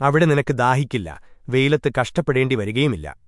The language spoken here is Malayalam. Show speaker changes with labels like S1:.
S1: അവിടെ നിനക്ക് ദാഹിക്കില്ല. വെയിലത്ത് കഷ്ടപ്പെടേണ്ടി വരികയുമില്ല.